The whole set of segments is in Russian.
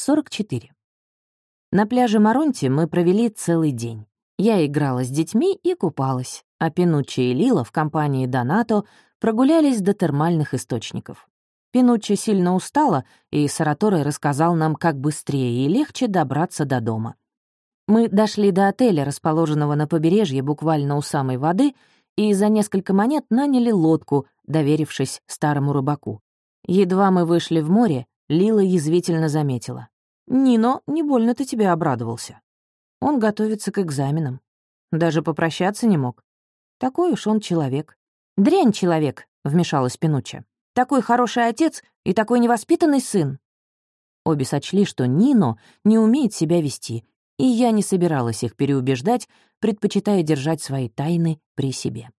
44. На пляже Маронти мы провели целый день. Я играла с детьми и купалась, а Пинуччи и Лила в компании Донато прогулялись до термальных источников. Пинуччи сильно устала, и Сараторе рассказал нам, как быстрее и легче добраться до дома. Мы дошли до отеля, расположенного на побережье буквально у самой воды, и за несколько монет наняли лодку, доверившись старому рыбаку. Едва мы вышли в море, Лила язвительно заметила. «Нино не больно-то тебе обрадовался. Он готовится к экзаменам. Даже попрощаться не мог. Такой уж он человек». «Дрянь человек», — вмешалась Пинучча. «Такой хороший отец и такой невоспитанный сын». Обе сочли, что Нино не умеет себя вести, и я не собиралась их переубеждать, предпочитая держать свои тайны при себе.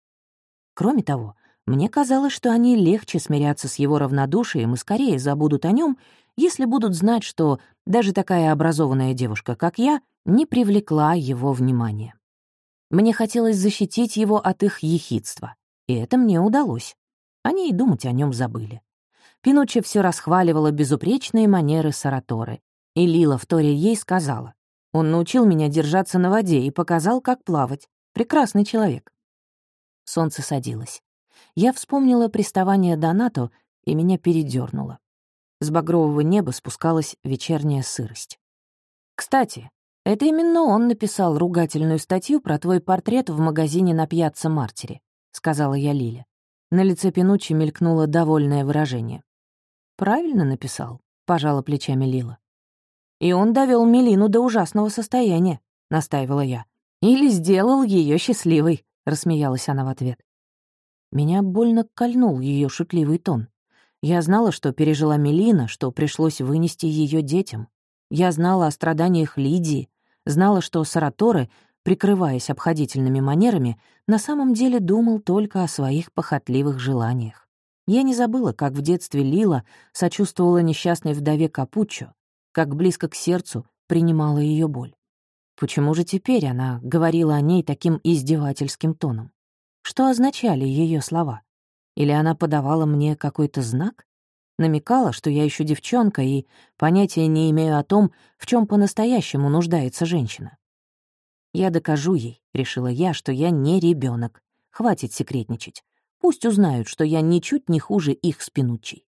Кроме того, мне казалось, что они легче смирятся с его равнодушием и скорее забудут о нем, если будут знать, что даже такая образованная девушка, как я, не привлекла его внимания. Мне хотелось защитить его от их ехидства, и это мне удалось. Они и думать о нем забыли. Пинуччи все расхваливала безупречные манеры Сараторы, и Лила в Торе ей сказала, «Он научил меня держаться на воде и показал, как плавать. Прекрасный человек». Солнце садилось. Я вспомнила приставание Донато, и меня передернуло. С багрового неба спускалась вечерняя сырость. «Кстати, это именно он написал ругательную статью про твой портрет в магазине на Пьяцца Мартире», — сказала я Лиле. На лице Пинуччи мелькнуло довольное выражение. «Правильно написал», — пожала плечами Лила. «И он довел Мелину до ужасного состояния», — настаивала я. «Или сделал ее счастливой», — рассмеялась она в ответ. Меня больно кольнул ее шутливый тон. Я знала, что пережила Мелина, что пришлось вынести ее детям. Я знала о страданиях Лидии, знала, что Сараторе, прикрываясь обходительными манерами, на самом деле думал только о своих похотливых желаниях. Я не забыла, как в детстве Лила сочувствовала несчастной вдове Капуччо, как близко к сердцу принимала ее боль. Почему же теперь она говорила о ней таким издевательским тоном? Что означали ее слова? Или она подавала мне какой-то знак? Намекала, что я еще девчонка и понятия не имею о том, в чем по-настоящему нуждается женщина. «Я докажу ей», — решила я, — «что я не ребенок. Хватит секретничать. Пусть узнают, что я ничуть не хуже их спинучей».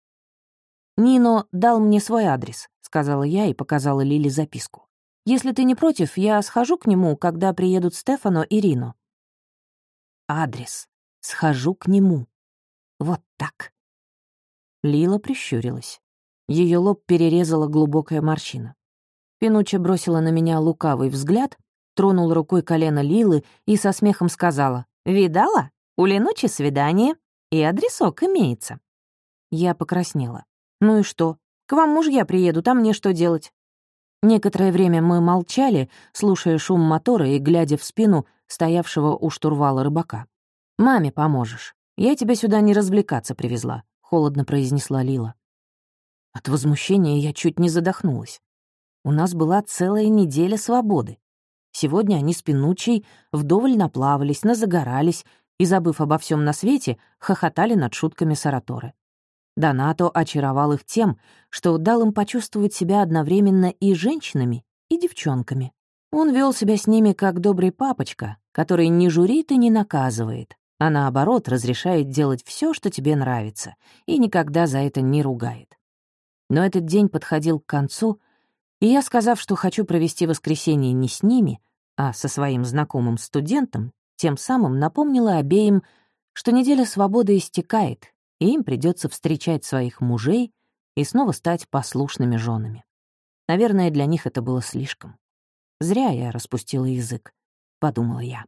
«Нино дал мне свой адрес», — сказала я и показала Лили записку. «Если ты не против, я схожу к нему, когда приедут Стефано и Рино». Адрес. Схожу к нему. Вот так. Лила прищурилась. Ее лоб перерезала глубокая морщина. Пинучча бросила на меня лукавый взгляд, тронул рукой колено Лилы и со смехом сказала, «Видала? У Ленучи свидание, и адресок имеется». Я покраснела. «Ну и что? К вам мужья приедут, а мне что делать?» Некоторое время мы молчали, слушая шум мотора и глядя в спину стоявшего у штурвала рыбака. «Маме поможешь. Я тебя сюда не развлекаться привезла», — холодно произнесла Лила. От возмущения я чуть не задохнулась. У нас была целая неделя свободы. Сегодня они с Пинучей вдоволь наплавались, назагорались и, забыв обо всем на свете, хохотали над шутками Сараторы. Донато очаровал их тем, что дал им почувствовать себя одновременно и женщинами, и девчонками. Он вел себя с ними как добрый папочка, который не журит и не наказывает, а наоборот разрешает делать все, что тебе нравится, и никогда за это не ругает. Но этот день подходил к концу, и я, сказав, что хочу провести воскресенье не с ними, а со своим знакомым студентом, тем самым напомнила обеим, что неделя свободы истекает, и им придется встречать своих мужей и снова стать послушными женами. Наверное, для них это было слишком. Зря я распустила язык, подумала я.